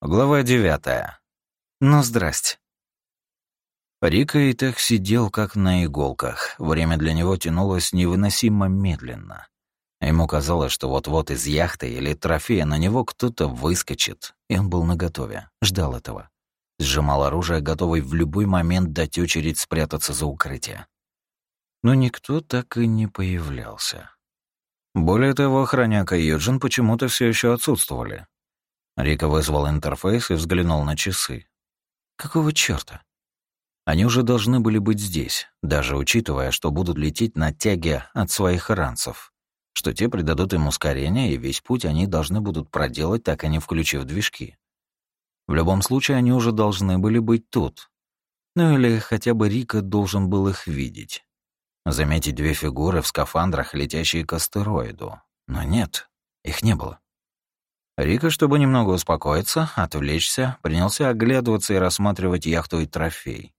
Глава девятая. Ну, здрасте. Рика и так сидел как на иголках. Время для него тянулось невыносимо медленно. Ему казалось, что вот-вот из яхты или трофея на него кто-то выскочит, и он был наготове, ждал этого. Сжимал оружие, готовый в любой момент дать очередь спрятаться за укрытие. Но никто так и не появлялся. Более того, охранник и Юджин почему-то все еще отсутствовали. Рика вызвал интерфейс и взглянул на часы. Какого чёрта? Они уже должны были быть здесь, даже учитывая, что будут лететь на тяге от своих ранцев, что те придадут им ускорение, и весь путь они должны будут проделать, так и не включив движки. В любом случае, они уже должны были быть тут. Ну или хотя бы Рика должен был их видеть. Заметить две фигуры в скафандрах, летящие к астероиду. Но нет, их не было. Рика, чтобы немного успокоиться, отвлечься, принялся оглядываться и рассматривать яхту и трофей.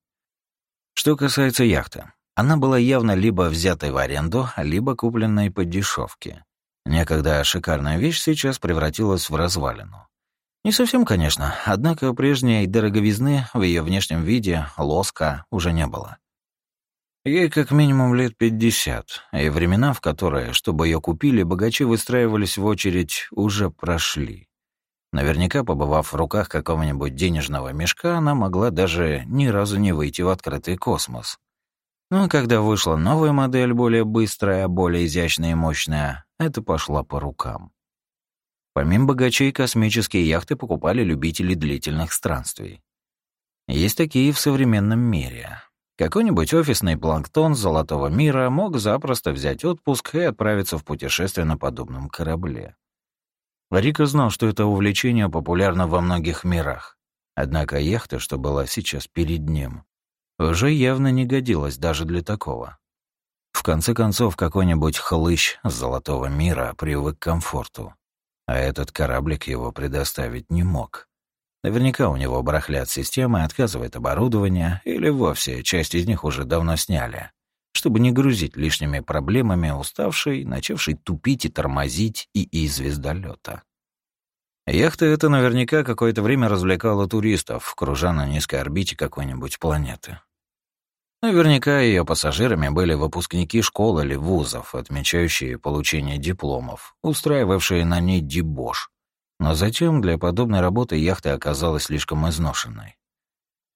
Что касается яхты, она была явно либо взятой в аренду, либо купленной по дешевке. Некогда шикарная вещь сейчас превратилась в развалину. Не совсем, конечно, однако прежней дороговизны в ее внешнем виде, лоска, уже не было. Ей как минимум лет пятьдесят, и времена, в которые, чтобы ее купили, богачи выстраивались в очередь, уже прошли. Наверняка, побывав в руках какого-нибудь денежного мешка, она могла даже ни разу не выйти в открытый космос. Но когда вышла новая модель, более быстрая, более изящная и мощная, это пошло по рукам. Помимо богачей, космические яхты покупали любители длительных странствий. Есть такие в современном мире, какой-нибудь офисный планктон золотого мира мог запросто взять отпуск и отправиться в путешествие на подобном корабле. Рика знал, что это увлечение популярно во многих мирах. Однако яхта, что была сейчас перед ним, уже явно не годилась даже для такого. В конце концов, какой-нибудь хлыщ золотого мира привык к комфорту, а этот кораблик его предоставить не мог. Наверняка у него барахлят системы, отказывает оборудование, или вовсе часть из них уже давно сняли, чтобы не грузить лишними проблемами уставший, начавший тупить и тормозить и из звездолета. Яхта эта наверняка какое-то время развлекала туристов, кружа на низкой орбите какой-нибудь планеты. Наверняка ее пассажирами были выпускники школ или вузов, отмечающие получение дипломов, устраивавшие на ней дебош, но затем для подобной работы яхта оказалась слишком изношенной.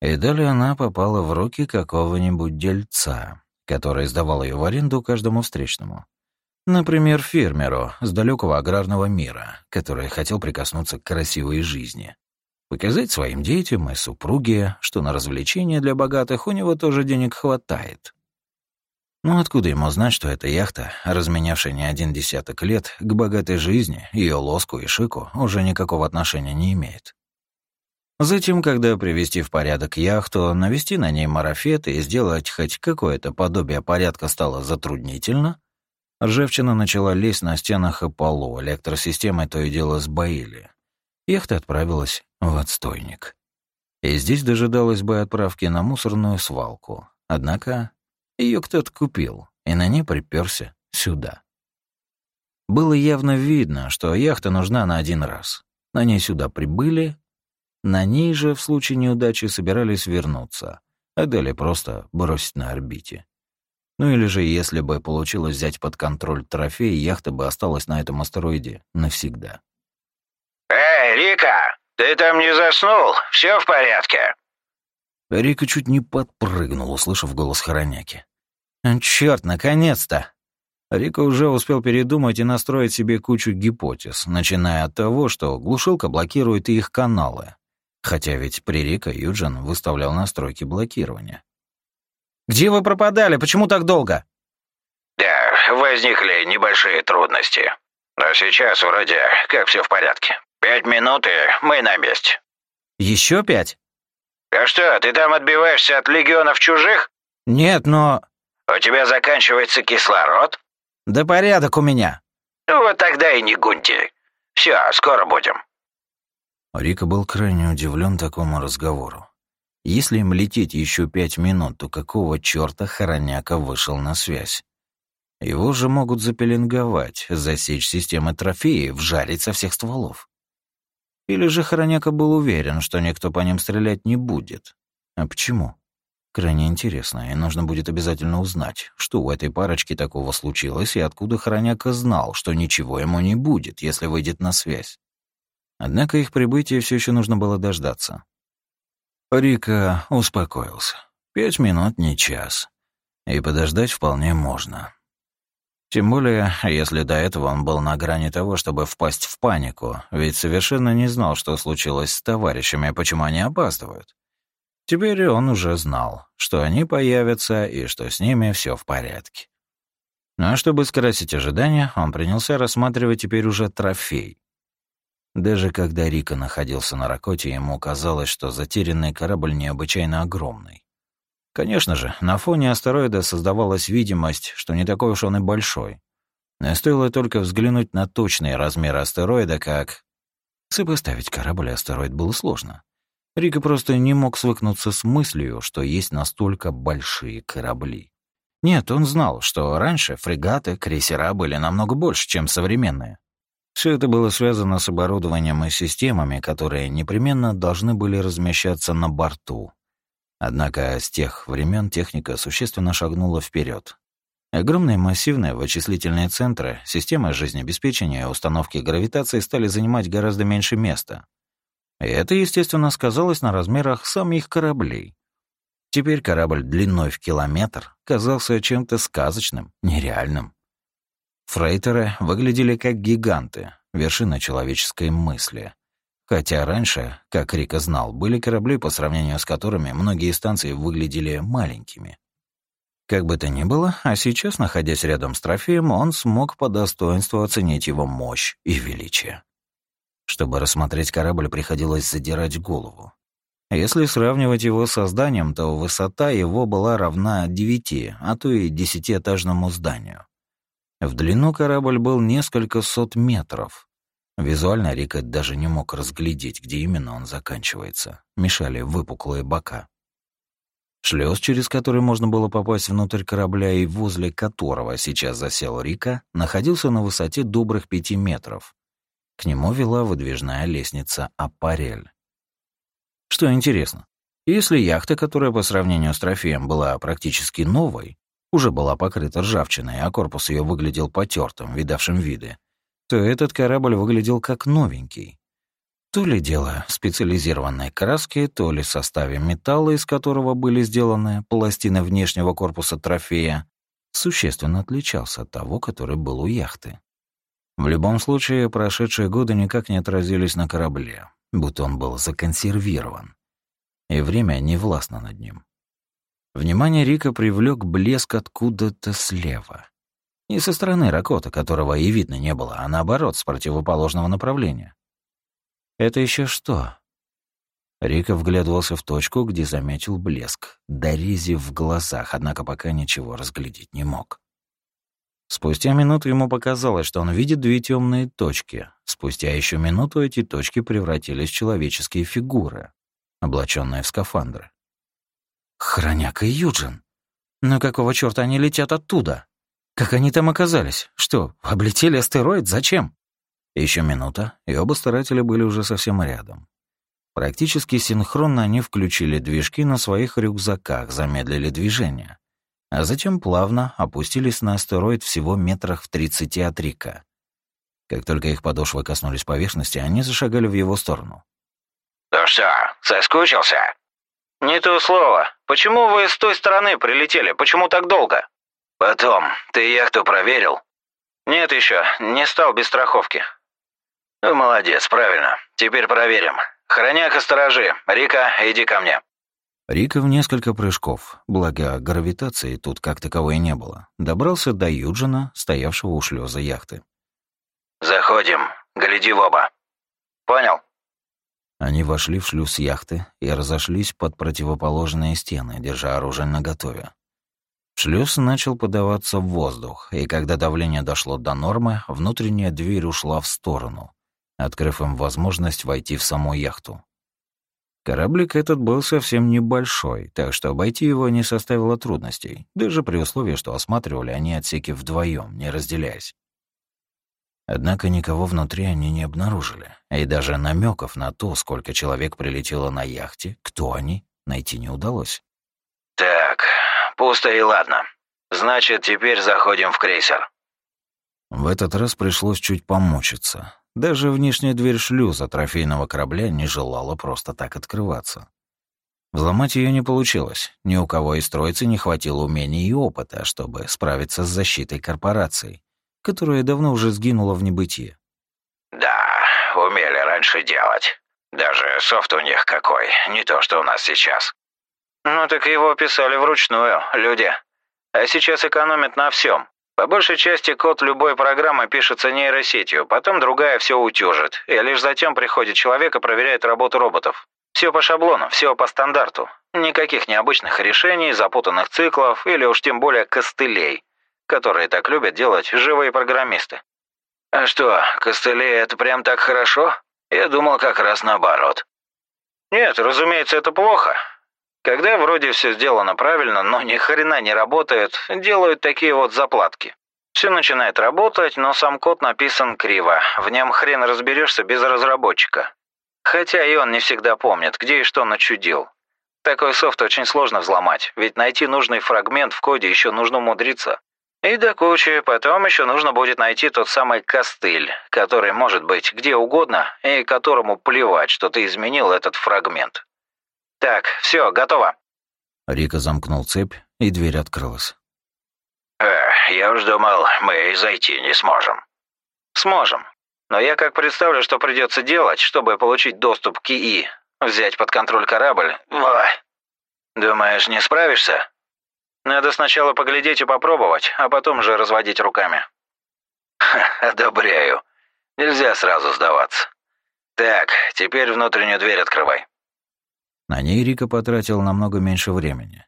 И далее она попала в руки какого-нибудь дельца, который сдавал ее в аренду каждому встречному. Например, фермеру с далекого аграрного мира, который хотел прикоснуться к красивой жизни. Показать своим детям и супруге, что на развлечения для богатых у него тоже денег хватает. Ну откуда ему знать, что эта яхта, разменявшая не один десяток лет, к богатой жизни, ее лоску и шику, уже никакого отношения не имеет? Затем, когда привести в порядок яхту, навести на ней марафет и сделать хоть какое-то подобие порядка стало затруднительно, ржавчина начала лезть на стенах и полу, электросистемы то и дело сбоили. Яхта отправилась в отстойник. И здесь дожидалась бы отправки на мусорную свалку. Однако ее кто-то купил, и на ней приперся сюда. Было явно видно, что яхта нужна на один раз. На ней сюда прибыли, на ней же в случае неудачи собирались вернуться, а далее просто бросить на орбите. Ну или же, если бы получилось взять под контроль трофей, яхта бы осталась на этом астероиде навсегда. «Эй, Рика, ты там не заснул? Все в порядке?» Рика чуть не подпрыгнул, услышав голос Хороняки. «Чёрт, наконец-то!» Рика уже успел передумать и настроить себе кучу гипотез, начиная от того, что глушилка блокирует их каналы. Хотя ведь при Рика Юджин выставлял настройки блокирования. «Где вы пропадали? Почему так долго?» «Да, возникли небольшие трудности. Но сейчас вроде как все в порядке. Пять минут, и мы на месте». Еще пять?» «А что, ты там отбиваешься от легионов чужих?» «Нет, но...» «У тебя заканчивается кислород?» «Да порядок у меня». «Ну вот тогда и не гунти. Все, скоро будем». Рика был крайне удивлен такому разговору. Если им лететь еще пять минут, то какого черта Хороняка вышел на связь? Его же могут запеленговать, засечь системы трофеев, вжарить со всех стволов. Или же Хороняка был уверен, что никто по ним стрелять не будет? А почему? Крайне интересно, и нужно будет обязательно узнать, что у этой парочки такого случилось и откуда Хороняка знал, что ничего ему не будет, если выйдет на связь. Однако их прибытие все еще нужно было дождаться. Рика успокоился. Пять минут, не час. И подождать вполне можно. Тем более, если до этого он был на грани того, чтобы впасть в панику, ведь совершенно не знал, что случилось с товарищами почему они опаздывают. Теперь он уже знал, что они появятся и что с ними все в порядке. Ну а чтобы скрасить ожидания, он принялся рассматривать теперь уже трофей. Даже когда Рика находился на Ракоте, ему казалось, что затерянный корабль необычайно огромный. Конечно же, на фоне астероида создавалась видимость, что не такой уж он и большой. Но стоило только взглянуть на точные размеры астероида, как... Сопоставить корабль и астероид было сложно. Рика просто не мог свыкнуться с мыслью, что есть настолько большие корабли. Нет, он знал, что раньше фрегаты, крейсера были намного больше, чем современные. Все это было связано с оборудованием и системами, которые непременно должны были размещаться на борту. Однако с тех времен техника существенно шагнула вперед. Огромные массивные вычислительные центры, системы жизнеобеспечения и установки гравитации стали занимать гораздо меньше места. И это, естественно, сказалось на размерах самих кораблей. Теперь корабль длиной в километр казался чем-то сказочным, нереальным. Фрейтеры выглядели как гиганты, вершина человеческой мысли. Хотя раньше, как Рика знал, были корабли, по сравнению с которыми многие станции выглядели маленькими. Как бы то ни было, а сейчас, находясь рядом с трофеем, он смог по достоинству оценить его мощь и величие. Чтобы рассмотреть корабль, приходилось задирать голову. Если сравнивать его с созданием, то высота его была равна девяти, а то и десятиэтажному зданию. В длину корабль был несколько сот метров. Визуально Рика даже не мог разглядеть, где именно он заканчивается. Мешали выпуклые бока. Шлюз, через который можно было попасть внутрь корабля и возле которого сейчас засел Рика, находился на высоте добрых пяти метров. К нему вела выдвижная лестница Аппарель. Что интересно, если яхта, которая по сравнению с трофеем была практически новой, уже была покрыта ржавчиной, а корпус ее выглядел потертым, видавшим виды, то этот корабль выглядел как новенький. То ли дело специализированной краске, то ли в составе металла, из которого были сделаны пластины внешнего корпуса трофея, существенно отличался от того, который был у яхты. В любом случае, прошедшие годы никак не отразились на корабле, будто он был законсервирован. И время не властно над ним. Внимание Рика привлек блеск откуда-то слева. Не со стороны Ракота, которого и видно не было, а наоборот, с противоположного направления. «Это еще что?» Рика вглядывался в точку, где заметил блеск, дорези в глазах, однако пока ничего разглядеть не мог. Спустя минуту ему показалось, что он видит две темные точки. Спустя еще минуту эти точки превратились в человеческие фигуры, облаченные в скафандры. Хроняк и Юджин. Но какого черта они летят оттуда? Как они там оказались? Что, облетели астероид? Зачем? Еще минута, и оба старателя были уже совсем рядом. Практически синхронно они включили движки на своих рюкзаках, замедлили движение а затем плавно опустились на астероид всего метрах в тридцати от Рика. Как только их подошвы коснулись поверхности, они зашагали в его сторону. «Ну что, соскучился?» «Не то слово. Почему вы с той стороны прилетели? Почему так долго?» «Потом. Ты яхту проверил?» «Нет еще. Не стал без страховки». «Ну, молодец, правильно. Теперь проверим. Хроняк, сторожи. Рика, иди ко мне». Рика в несколько прыжков, благо гравитации тут как таковой не было, добрался до Юджина, стоявшего у шлюза яхты. «Заходим. Гляди в оба». «Понял». Они вошли в шлюз яхты и разошлись под противоположные стены, держа оружие наготове. В шлюз начал подаваться воздух, и когда давление дошло до нормы, внутренняя дверь ушла в сторону, открыв им возможность войти в саму яхту. Кораблик этот был совсем небольшой, так что обойти его не составило трудностей, даже при условии, что осматривали они отсеки вдвоем, не разделяясь. Однако никого внутри они не обнаружили, и даже намеков на то, сколько человек прилетело на яхте, кто они, найти не удалось. «Так, пусто и ладно. Значит, теперь заходим в крейсер». В этот раз пришлось чуть помучиться. Даже внешняя дверь шлюза трофейного корабля не желала просто так открываться. Взломать ее не получилось. Ни у кого из троицы не хватило умений и опыта, чтобы справиться с защитой корпорации, которая давно уже сгинула в небытие. «Да, умели раньше делать. Даже софт у них какой, не то что у нас сейчас». «Ну так его писали вручную, люди. А сейчас экономят на всем. По большей части код любой программы пишется нейросетью, потом другая все утюжит, и лишь затем приходит человек и проверяет работу роботов. Все по шаблону, все по стандарту. Никаких необычных решений, запутанных циклов или уж тем более костылей, которые так любят делать живые программисты. А что, костыли это прям так хорошо? Я думал как раз наоборот. Нет, разумеется, это плохо. Когда вроде все сделано правильно, но ни хрена не работает, делают такие вот заплатки. Все начинает работать, но сам код написан криво. В нем хрен разберешься без разработчика. Хотя и он не всегда помнит, где и что начудил. Такой софт очень сложно взломать, ведь найти нужный фрагмент в коде еще нужно умудриться. И до кучи, потом еще нужно будет найти тот самый костыль, который может быть где угодно и которому плевать, что ты изменил этот фрагмент. Так, все, готово. Рика замкнул цепь, и дверь открылась. Э, я уж думал, мы и зайти не сможем. Сможем. Но я как представлю, что придется делать, чтобы получить доступ к ИИ, взять под контроль корабль. Ой. Думаешь, не справишься? Надо сначала поглядеть и попробовать, а потом же разводить руками. Ха, одобряю. Нельзя сразу сдаваться. Так, теперь внутреннюю дверь открывай. На ней Рика потратил намного меньше времени.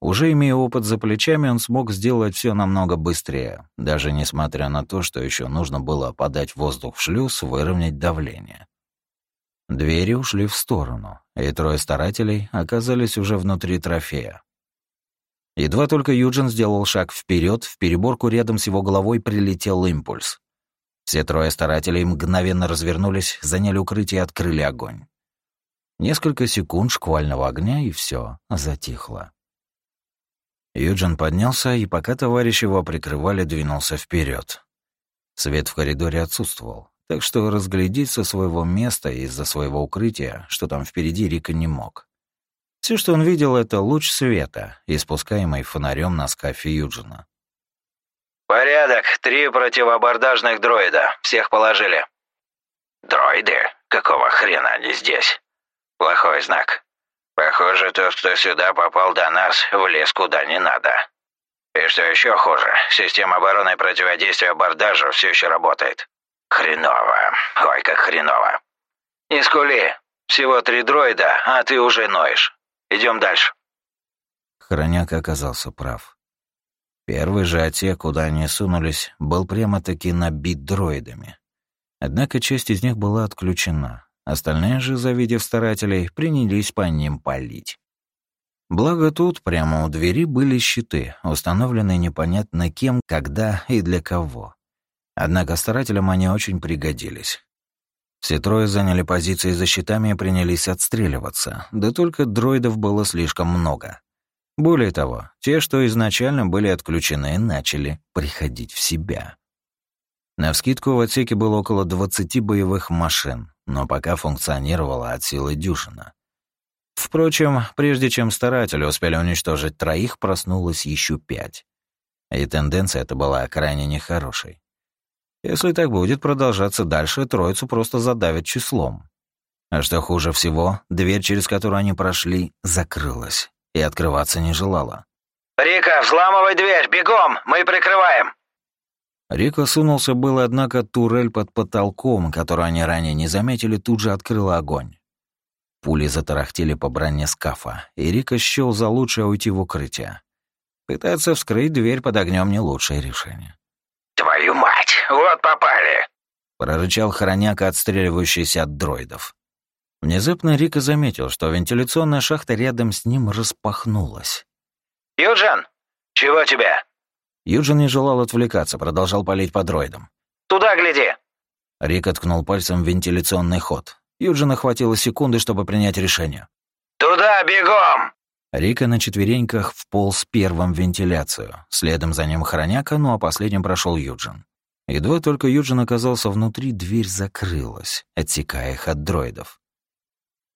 Уже имея опыт за плечами, он смог сделать все намного быстрее, даже несмотря на то, что еще нужно было подать воздух в шлюз, выровнять давление. Двери ушли в сторону, и трое старателей оказались уже внутри трофея. Едва только Юджин сделал шаг вперед, в переборку рядом с его головой прилетел импульс. Все трое старателей мгновенно развернулись, заняли укрытие и открыли огонь. Несколько секунд шквального огня, и все затихло. Юджин поднялся, и пока товарищи его прикрывали, двинулся вперед. Свет в коридоре отсутствовал, так что разглядеть со своего места из-за своего укрытия, что там впереди, Рика не мог. Все, что он видел, это луч света, испускаемый фонарем на скафе Юджина. «Порядок. Три противоабордажных дроида. Всех положили». «Дроиды? Какого хрена они здесь?» Плохой знак. Похоже, тот, кто сюда попал до нас, влез куда не надо. И что еще хуже, система обороны противодействия абордажу все еще работает. Хреново. Ой, как хреново. Не скули. Всего три дроида, а ты уже ноешь. Идем дальше. Хроняк оказался прав. Первый же отсек, куда они сунулись, был прямо-таки набит дроидами. Однако часть из них была отключена, Остальные же, завидев старателей, принялись по ним палить. Благо тут, прямо у двери, были щиты, установленные непонятно кем, когда и для кого. Однако старателям они очень пригодились. Все трое заняли позиции за щитами и принялись отстреливаться, да только дроидов было слишком много. Более того, те, что изначально были отключены, начали приходить в себя. Навскидку в отсеке было около 20 боевых машин, но пока функционировала от силы дюжина. Впрочем, прежде чем старатели успели уничтожить троих, проснулось еще пять. И тенденция эта была крайне нехорошей. Если так будет продолжаться дальше, троицу просто задавят числом. А что хуже всего, дверь, через которую они прошли, закрылась и открываться не желала. «Рика, взламывай дверь, бегом, мы прикрываем!» Рико сунулся было, однако турель под потолком, которую они ранее не заметили, тут же открыла огонь. Пули затарахтели по броне скафа, и Рико счёл за лучшее уйти в укрытие. Пытаться вскрыть дверь под огнем не лучшее решение. «Твою мать, вот попали!» — прорычал хороняка, отстреливающийся от дроидов. Внезапно Рика заметил, что вентиляционная шахта рядом с ним распахнулась. «Юджин, чего тебе?» Юджин не желал отвлекаться, продолжал палить по дроидам. Туда гляди!» Рик откнул пальцем в вентиляционный ход. Юджина хватило секунды, чтобы принять решение. «Туда, бегом!» Рика на четвереньках вполз первым в вентиляцию. Следом за ним хороняка, ну а последним прошел Юджин. Едва только Юджин оказался внутри, дверь закрылась, отсекая их от дроидов.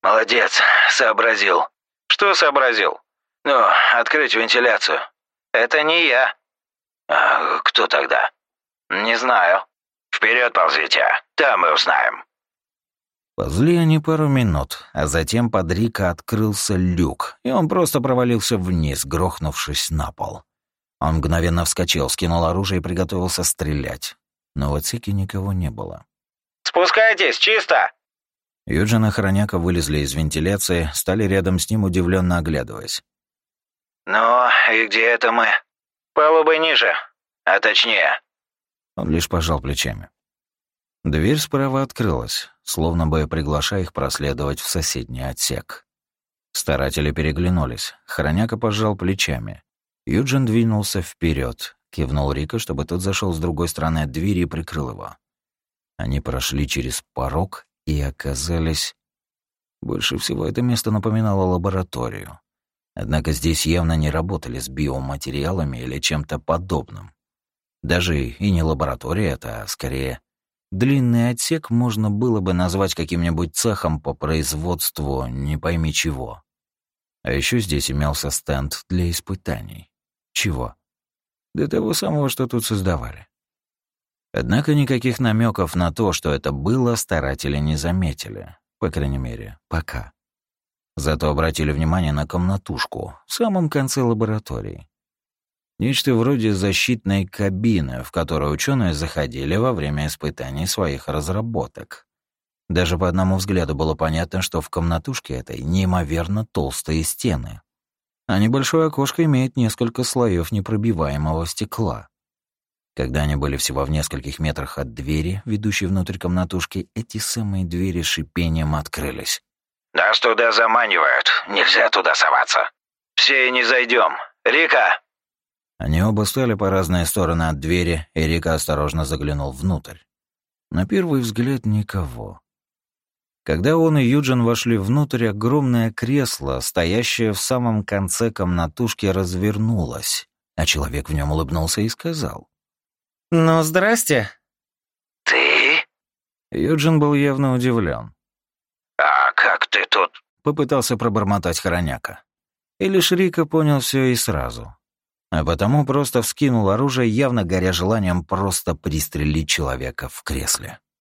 «Молодец, сообразил». «Что сообразил?» «Ну, открыть вентиляцию». «Это не я». «А кто тогда?» «Не знаю». «Вперед ползите, там мы узнаем». Ползли они пару минут, а затем под Рика открылся люк, и он просто провалился вниз, грохнувшись на пол. Он мгновенно вскочил, скинул оружие и приготовился стрелять. Но в отсеке никого не было. «Спускайтесь, чисто!» Юджин и Хроняка вылезли из вентиляции, стали рядом с ним, удивленно оглядываясь. «Ну, и где это мы?» «Палубой ниже. А точнее?» Он лишь пожал плечами. Дверь справа открылась, словно бы приглашая их проследовать в соседний отсек. Старатели переглянулись. Хроняка пожал плечами. Юджин двинулся вперед, кивнул Рика, чтобы тот зашел с другой стороны от двери и прикрыл его. Они прошли через порог и оказались... Больше всего это место напоминало лабораторию. Однако здесь явно не работали с биоматериалами или чем-то подобным. Даже и не лаборатория это, а скорее длинный отсек можно было бы назвать каким-нибудь цехом по производству не пойми чего. А еще здесь имелся стенд для испытаний. Чего? До того самого, что тут создавали. Однако никаких намеков на то, что это было, старатели не заметили. По крайней мере, пока. Зато обратили внимание на комнатушку в самом конце лаборатории. Нечто вроде защитной кабины, в которую ученые заходили во время испытаний своих разработок. Даже по одному взгляду было понятно, что в комнатушке этой неимоверно толстые стены а небольшое окошко имеет несколько слоев непробиваемого стекла. Когда они были всего в нескольких метрах от двери, ведущей внутрь комнатушки, эти самые двери шипением открылись. «Нас туда заманивают. Нельзя туда соваться. Все не зайдем. Рика!» Они оба стали по разные стороны от двери, и Рика осторожно заглянул внутрь. На первый взгляд никого. Когда он и Юджин вошли внутрь, огромное кресло, стоящее в самом конце комнатушки, развернулось, а человек в нем улыбнулся и сказал. «Ну, здрасте». «Ты?» Юджин был явно удивлен. «А как ты тут?» Попытался пробормотать Хороняка. И лишь Рика понял все и сразу. А потому просто вскинул оружие, явно горя желанием просто пристрелить человека в кресле.